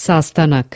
sastanak